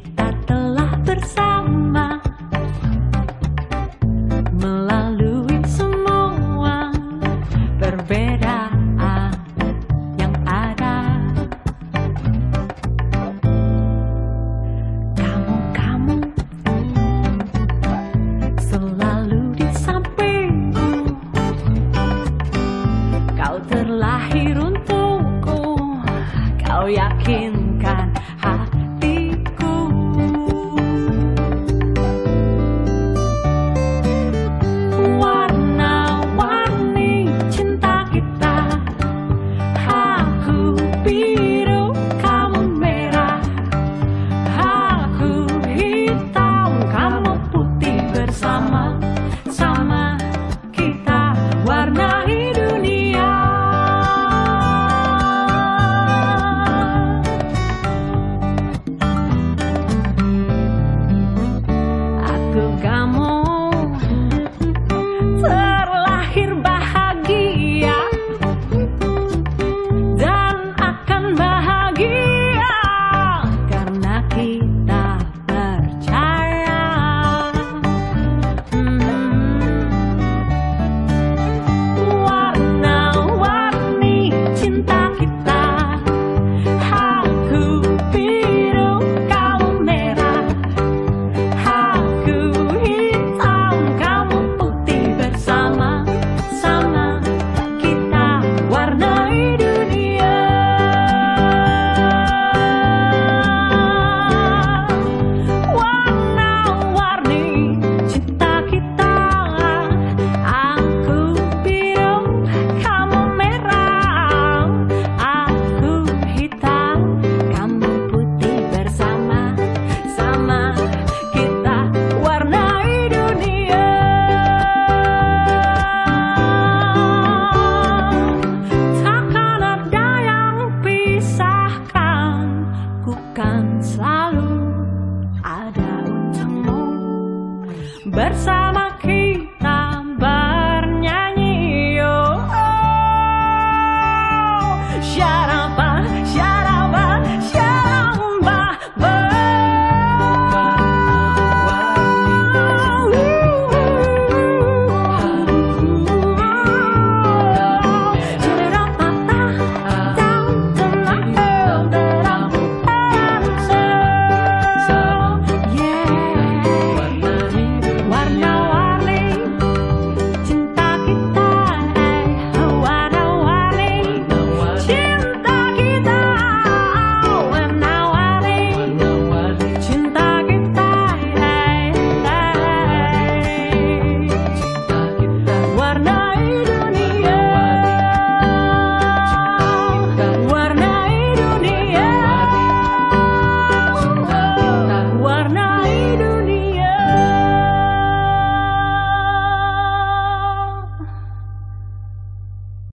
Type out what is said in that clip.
kita telah bersama melalui semua perbedaan yang ada. Kamu, kamu selalu di sampingku. Kau terlahir untukku, kau yakinkan. bersama Aku kan selalu ada untukmu. Bersama kita